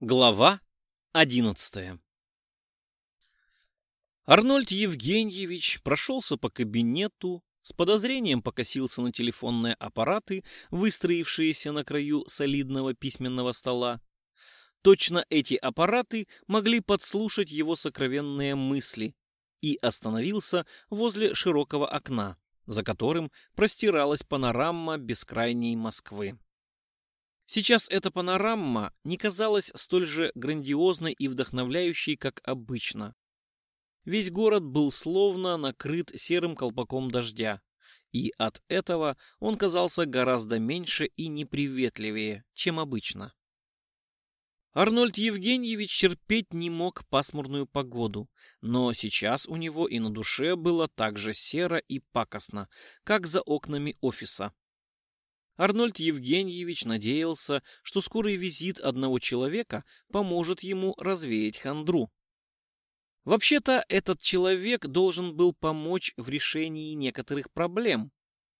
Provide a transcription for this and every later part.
Глава 11 Арнольд Евгеньевич прошелся по кабинету, с подозрением покосился на телефонные аппараты, выстроившиеся на краю солидного письменного стола. Точно эти аппараты могли подслушать его сокровенные мысли и остановился возле широкого окна, за которым простиралась панорама бескрайней Москвы. Сейчас эта панорама не казалась столь же грандиозной и вдохновляющей, как обычно. Весь город был словно накрыт серым колпаком дождя, и от этого он казался гораздо меньше и неприветливее, чем обычно. Арнольд Евгеньевич терпеть не мог пасмурную погоду, но сейчас у него и на душе было так же серо и пакостно, как за окнами офиса. Арнольд Евгеньевич надеялся, что скорый визит одного человека поможет ему развеять хандру. Вообще-то этот человек должен был помочь в решении некоторых проблем,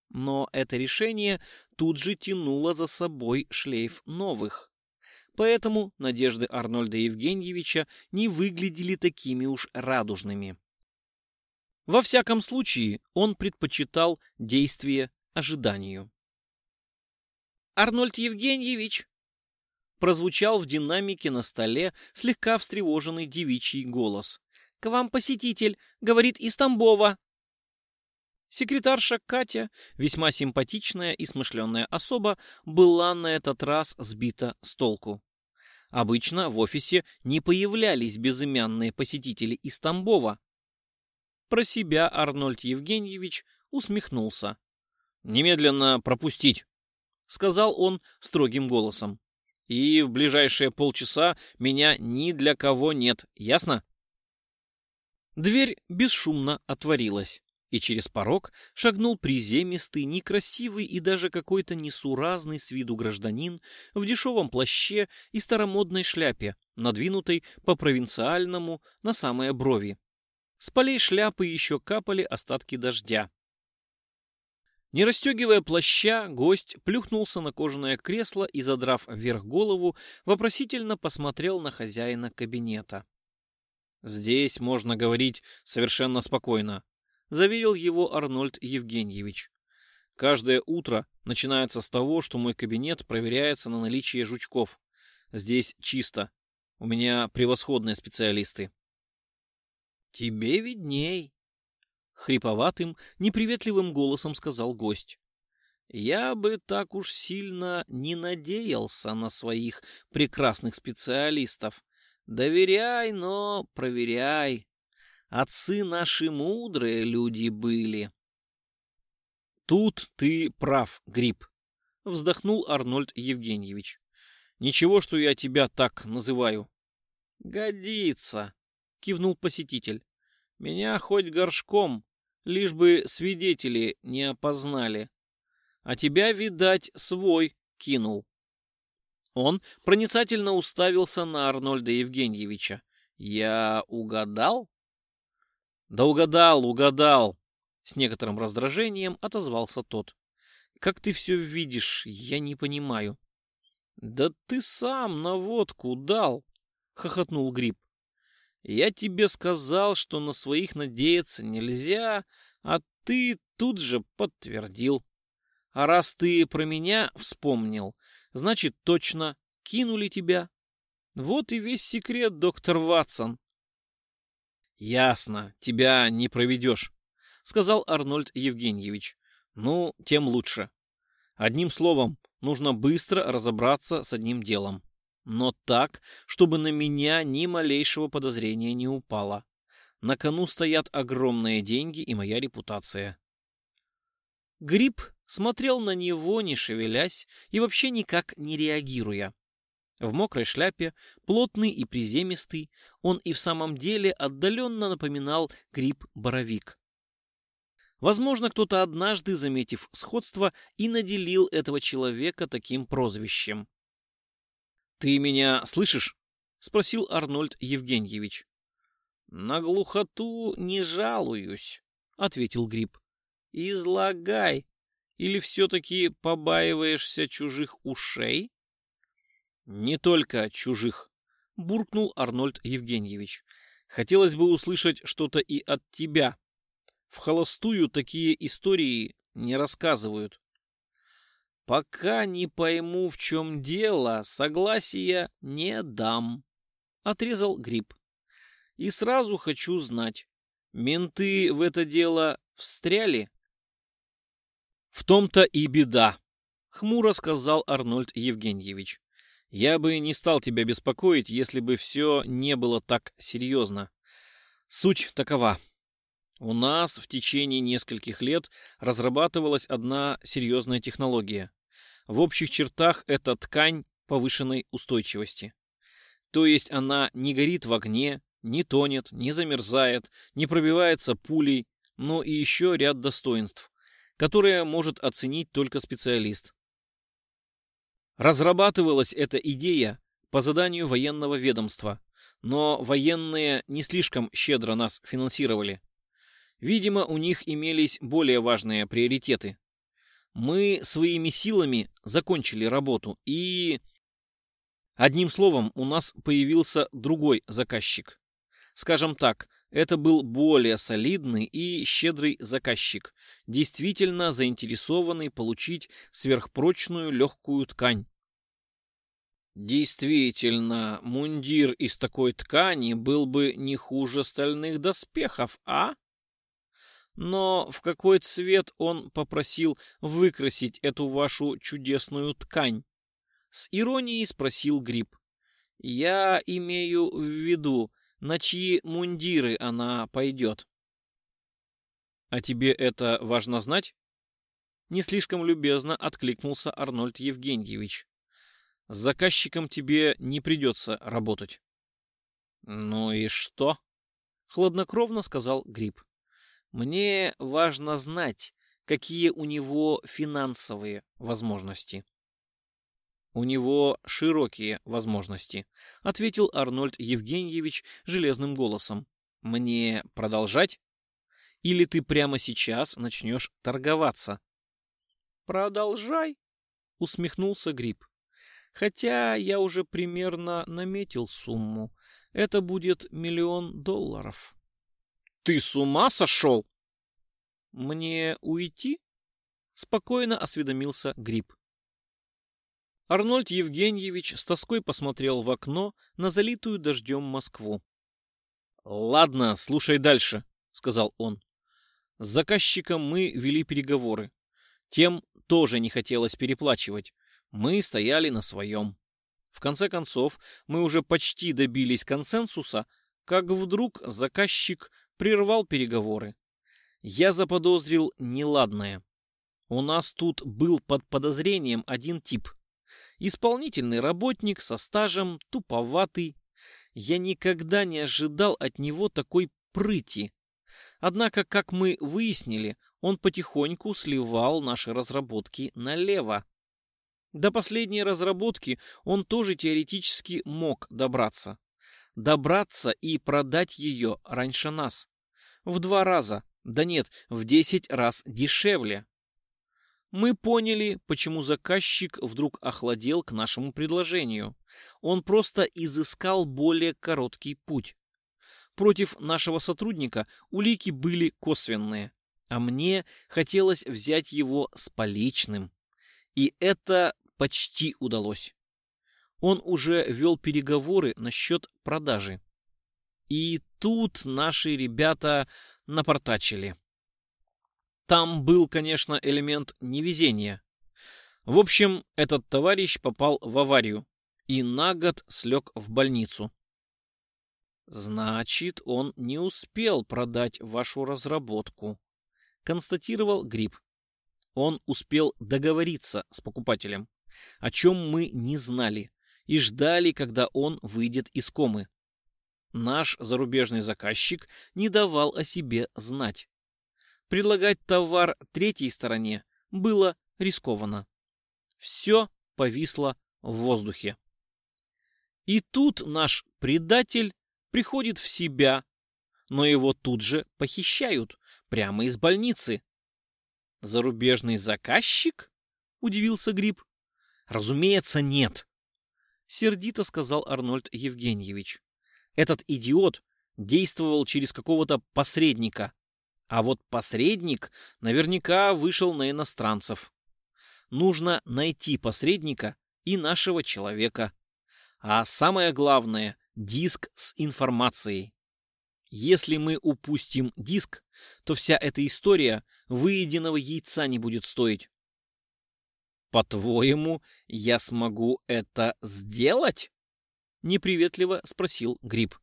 но это решение тут же тянуло за собой шлейф новых. Поэтому надежды Арнольда Евгеньевича не выглядели такими уж радужными. Во всяком случае, он предпочитал действие ожиданию. Арнольд Евгеньевич!» Прозвучал в динамике на столе слегка встревоженный девичий голос. «К вам посетитель, говорит из Тамбова!» Секретарша Катя, весьма симпатичная и смышленная особа, была на этот раз сбита с толку. Обычно в офисе не появлялись безымянные посетители из Тамбова. Про себя Арнольд Евгеньевич усмехнулся. «Немедленно пропустить!» — сказал он строгим голосом. «И в ближайшие полчаса меня ни для кого нет, ясно?» Дверь бесшумно отворилась, и через порог шагнул приземистый, некрасивый и даже какой-то несуразный с виду гражданин в дешевом плаще и старомодной шляпе, надвинутой по-провинциальному на самые брови. С полей шляпы еще капали остатки дождя, не расстегивая плаща, гость плюхнулся на кожаное кресло и, задрав вверх голову, вопросительно посмотрел на хозяина кабинета. «Здесь можно говорить совершенно спокойно», — заверил его Арнольд Евгеньевич. «Каждое утро начинается с того, что мой кабинет проверяется на наличие жучков. Здесь чисто. У меня превосходные специалисты». «Тебе видней», Хриповатым, неприветливым голосом сказал гость. «Я бы так уж сильно не надеялся на своих прекрасных специалистов. Доверяй, но проверяй. Отцы наши мудрые люди были». «Тут ты прав, Гриб», — вздохнул Арнольд Евгеньевич. «Ничего, что я тебя так называю». «Годится», — кивнул посетитель. Меня хоть горшком, лишь бы свидетели не опознали. А тебя, видать, свой кинул. Он проницательно уставился на Арнольда Евгеньевича. Я угадал? Да угадал, угадал, с некоторым раздражением отозвался тот. Как ты все видишь, я не понимаю. Да ты сам наводку дал, хохотнул Гриб. Я тебе сказал, что на своих надеяться нельзя, а ты тут же подтвердил. А раз ты про меня вспомнил, значит, точно кинули тебя. Вот и весь секрет, доктор Ватсон. Ясно, тебя не проведешь, сказал Арнольд Евгеньевич. Ну, тем лучше. Одним словом, нужно быстро разобраться с одним делом но так, чтобы на меня ни малейшего подозрения не упало. На кону стоят огромные деньги и моя репутация. Гриб смотрел на него, не шевелясь и вообще никак не реагируя. В мокрой шляпе, плотный и приземистый, он и в самом деле отдаленно напоминал гриб-боровик. Возможно, кто-то однажды, заметив сходство, и наделил этого человека таким прозвищем. «Ты меня слышишь?» — спросил Арнольд Евгеньевич. «На глухоту не жалуюсь», — ответил Гриб. «Излагай. Или все-таки побаиваешься чужих ушей?» «Не только чужих», — буркнул Арнольд Евгеньевич. «Хотелось бы услышать что-то и от тебя. В холостую такие истории не рассказывают». Пока не пойму, в чем дело, согласия не дам. Отрезал гриб. И сразу хочу знать, менты в это дело встряли? В том-то и беда, хмуро сказал Арнольд Евгеньевич. Я бы не стал тебя беспокоить, если бы все не было так серьезно. Суть такова. У нас в течение нескольких лет разрабатывалась одна серьезная технология. В общих чертах это ткань повышенной устойчивости. То есть она не горит в огне, не тонет, не замерзает, не пробивается пулей, но и еще ряд достоинств, которые может оценить только специалист. Разрабатывалась эта идея по заданию военного ведомства, но военные не слишком щедро нас финансировали. Видимо, у них имелись более важные приоритеты. Мы своими силами закончили работу и... Одним словом, у нас появился другой заказчик. Скажем так, это был более солидный и щедрый заказчик, действительно заинтересованный получить сверхпрочную легкую ткань. Действительно, мундир из такой ткани был бы не хуже стальных доспехов, а? но в какой цвет он попросил выкрасить эту вашу чудесную ткань? С иронией спросил Гриб. Я имею в виду, на чьи мундиры она пойдет. А тебе это важно знать? Не слишком любезно откликнулся Арнольд Евгеньевич. С заказчиком тебе не придется работать. Ну и что? Хладнокровно сказал Гриб. Мне важно знать, какие у него финансовые возможности. У него широкие возможности, ответил Арнольд Евгеньевич железным голосом. Мне продолжать? Или ты прямо сейчас начнешь торговаться? Продолжай, усмехнулся Гриб. Хотя я уже примерно наметил сумму. Это будет миллион долларов. Ты с ума сошел? Мне уйти? Спокойно осведомился Гриб. Арнольд Евгеньевич с тоской посмотрел в окно на залитую дождем Москву. «Ладно, слушай дальше», — сказал он. «С заказчиком мы вели переговоры. Тем тоже не хотелось переплачивать. Мы стояли на своем. В конце концов, мы уже почти добились консенсуса, как вдруг заказчик прервал переговоры. Я заподозрил неладное. У нас тут был под подозрением один тип. Исполнительный работник со стажем, туповатый. Я никогда не ожидал от него такой прыти. Однако, как мы выяснили, он потихоньку сливал наши разработки налево. До последней разработки он тоже теоретически мог добраться добраться и продать ее раньше нас. В два раза, да нет, в десять раз дешевле. Мы поняли, почему заказчик вдруг охладел к нашему предложению. Он просто изыскал более короткий путь. Против нашего сотрудника улики были косвенные, а мне хотелось взять его с поличным. И это почти удалось он уже вел переговоры насчет продажи. И тут наши ребята напортачили. Там был, конечно, элемент невезения. В общем, этот товарищ попал в аварию и на год слег в больницу. «Значит, он не успел продать вашу разработку», — констатировал Гриб. «Он успел договориться с покупателем, о чем мы не знали и ждали, когда он выйдет из комы. Наш зарубежный заказчик не давал о себе знать. Предлагать товар третьей стороне было рискованно. Все повисло в воздухе. И тут наш предатель приходит в себя, но его тут же похищают, прямо из больницы. «Зарубежный заказчик?» — удивился Гриб. «Разумеется, нет. — сердито сказал Арнольд Евгеньевич. «Этот идиот действовал через какого-то посредника, а вот посредник наверняка вышел на иностранцев. Нужно найти посредника и нашего человека. А самое главное — диск с информацией. Если мы упустим диск, то вся эта история выеденного яйца не будет стоить. «По-твоему, я смогу это сделать?» — неприветливо спросил Гриб.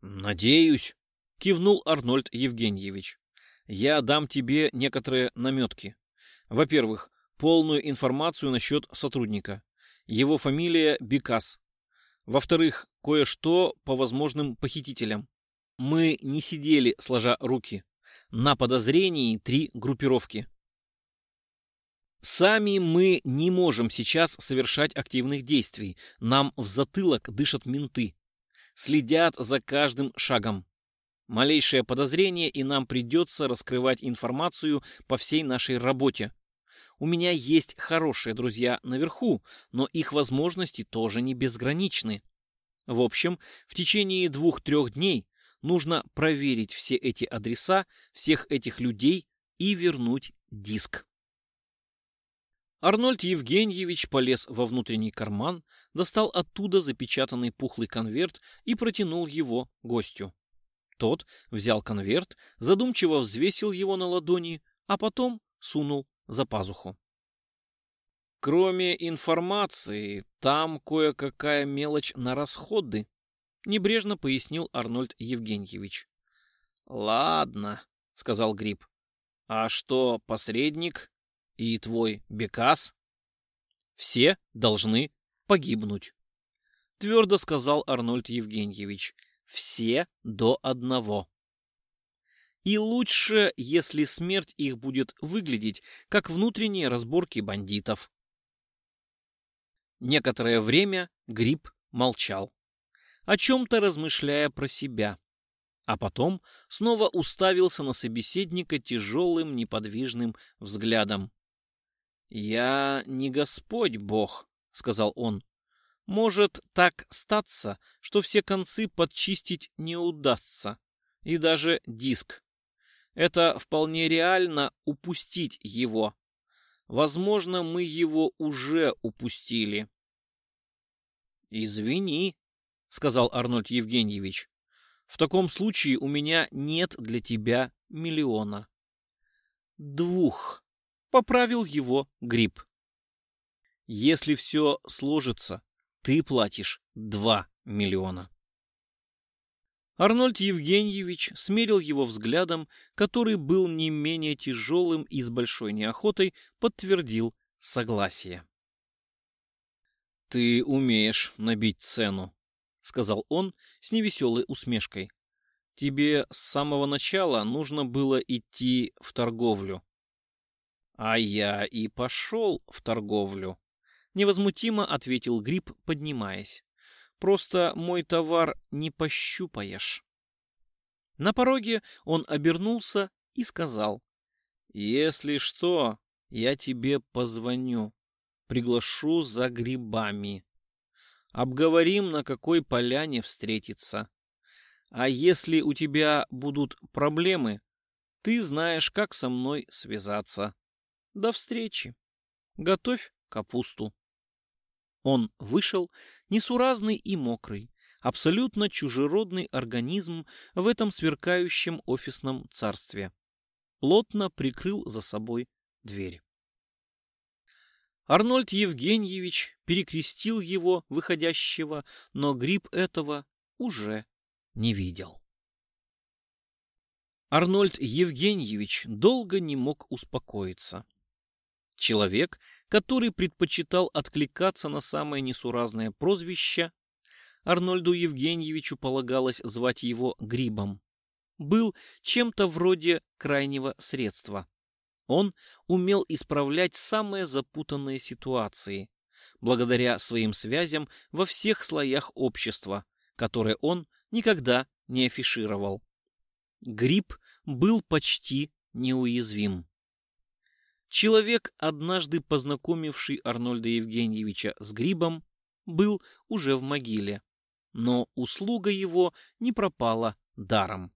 «Надеюсь», — кивнул Арнольд Евгеньевич. «Я дам тебе некоторые наметки. Во-первых, полную информацию насчет сотрудника. Его фамилия Бекас. Во-вторых, кое-что по возможным похитителям. Мы не сидели, сложа руки. На подозрении три группировки. Сами мы не можем сейчас совершать активных действий. Нам в затылок дышат менты. Следят за каждым шагом. Малейшее подозрение, и нам придется раскрывать информацию по всей нашей работе. У меня есть хорошие друзья наверху, но их возможности тоже не безграничны. В общем, в течение двух-трех дней нужно проверить все эти адреса, всех этих людей и вернуть диск. Арнольд Евгеньевич полез во внутренний карман, достал оттуда запечатанный пухлый конверт и протянул его гостю. Тот взял конверт, задумчиво взвесил его на ладони, а потом сунул за пазуху. Кроме информации, там кое-какая мелочь на расходы, небрежно пояснил Арнольд Евгеньевич. Ладно, сказал Гриб. А что, посредник? и твой Бекас все должны погибнуть, твердо сказал Арнольд Евгеньевич. Все до одного. И лучше, если смерть их будет выглядеть, как внутренние разборки бандитов. Некоторое время Гриб молчал, о чем-то размышляя про себя, а потом снова уставился на собеседника тяжелым неподвижным взглядом. «Я не Господь Бог», — сказал он. «Может так статься, что все концы подчистить не удастся, и даже диск. Это вполне реально упустить его. Возможно, мы его уже упустили». «Извини», — сказал Арнольд Евгеньевич. «В таком случае у меня нет для тебя миллиона». «Двух», поправил его гриб. Если все сложится, ты платишь два миллиона. Арнольд Евгеньевич смерил его взглядом, который был не менее тяжелым и с большой неохотой подтвердил согласие. «Ты умеешь набить цену», — сказал он с невеселой усмешкой. «Тебе с самого начала нужно было идти в торговлю. «А я и пошел в торговлю», — невозмутимо ответил Гриб, поднимаясь. «Просто мой товар не пощупаешь». На пороге он обернулся и сказал. «Если что, я тебе позвоню. Приглашу за грибами. Обговорим, на какой поляне встретиться. А если у тебя будут проблемы, ты знаешь, как со мной связаться». До встречи. Готовь капусту. Он вышел, несуразный и мокрый, абсолютно чужеродный организм в этом сверкающем офисном царстве. Плотно прикрыл за собой дверь. Арнольд Евгеньевич перекрестил его, выходящего, но гриб этого уже не видел. Арнольд Евгеньевич долго не мог успокоиться. Человек, который предпочитал откликаться на самое несуразное прозвище, Арнольду Евгеньевичу полагалось звать его Грибом, был чем-то вроде крайнего средства. Он умел исправлять самые запутанные ситуации, благодаря своим связям во всех слоях общества, которые он никогда не афишировал. Гриб был почти неуязвим. Человек, однажды познакомивший Арнольда Евгеньевича с грибом, был уже в могиле, но услуга его не пропала даром.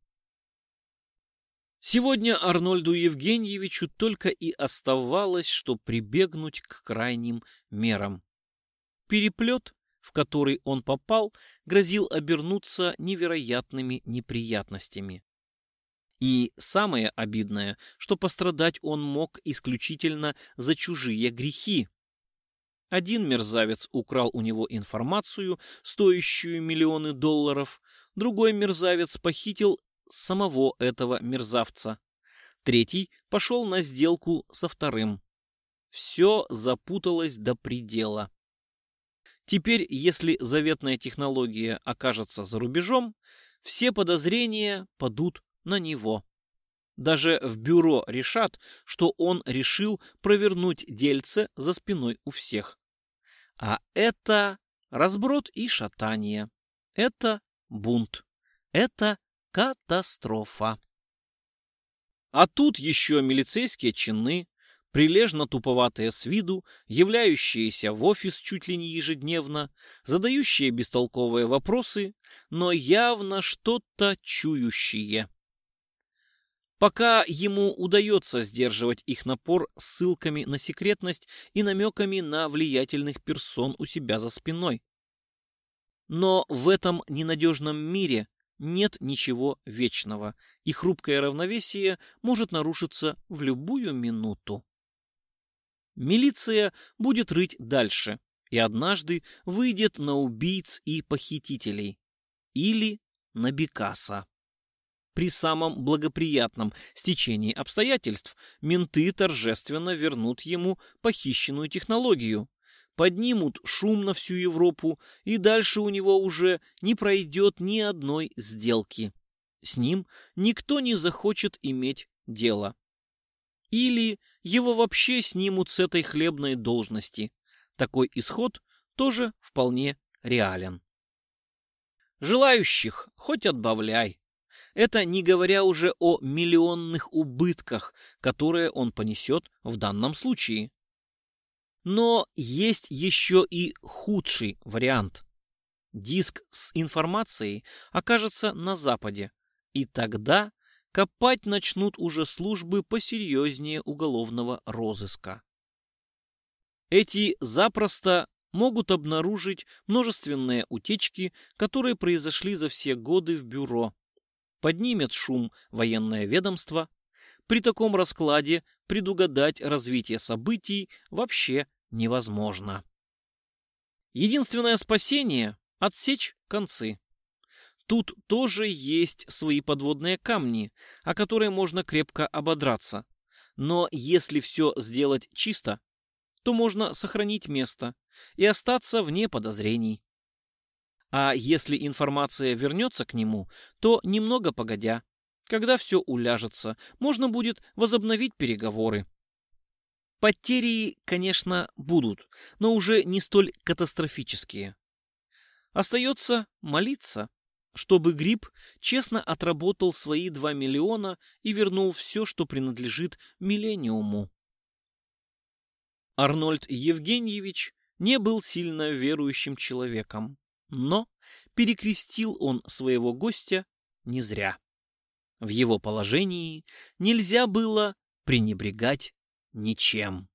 Сегодня Арнольду Евгеньевичу только и оставалось, что прибегнуть к крайним мерам. Переплет, в который он попал, грозил обернуться невероятными неприятностями. И самое обидное, что пострадать он мог исключительно за чужие грехи. Один мерзавец украл у него информацию, стоящую миллионы долларов, другой мерзавец похитил самого этого мерзавца. Третий пошел на сделку со вторым. Все запуталось до предела. Теперь, если заветная технология окажется за рубежом, все подозрения падут на него. Даже в бюро решат, что он решил провернуть дельце за спиной у всех. А это разброд и шатание. Это бунт. Это катастрофа. А тут еще милицейские чины, прилежно туповатые с виду, являющиеся в офис чуть ли не ежедневно, задающие бестолковые вопросы, но явно что-то чующие. Пока ему удается сдерживать их напор ссылками на секретность и намеками на влиятельных персон у себя за спиной. Но в этом ненадежном мире нет ничего вечного, и хрупкое равновесие может нарушиться в любую минуту. Милиция будет рыть дальше и однажды выйдет на убийц и похитителей. Или на Бекаса. При самом благоприятном стечении обстоятельств менты торжественно вернут ему похищенную технологию, поднимут шум на всю Европу, и дальше у него уже не пройдет ни одной сделки. С ним никто не захочет иметь дело. Или его вообще снимут с этой хлебной должности. Такой исход тоже вполне реален. Желающих хоть отбавляй. Это не говоря уже о миллионных убытках, которые он понесет в данном случае. Но есть еще и худший вариант. Диск с информацией окажется на Западе, и тогда копать начнут уже службы посерьезнее уголовного розыска. Эти запросто могут обнаружить множественные утечки, которые произошли за все годы в бюро, поднимет шум военное ведомство. При таком раскладе предугадать развитие событий вообще невозможно. Единственное спасение – отсечь концы. Тут тоже есть свои подводные камни, о которые можно крепко ободраться. Но если все сделать чисто, то можно сохранить место и остаться вне подозрений. А если информация вернется к нему, то немного погодя, когда все уляжется, можно будет возобновить переговоры. Потери, конечно, будут, но уже не столь катастрофические. Остается молиться, чтобы Гриб честно отработал свои 2 миллиона и вернул все, что принадлежит Миллениуму. Арнольд Евгеньевич не был сильно верующим человеком. Но перекрестил он своего гостя не зря. В его положении нельзя было пренебрегать ничем.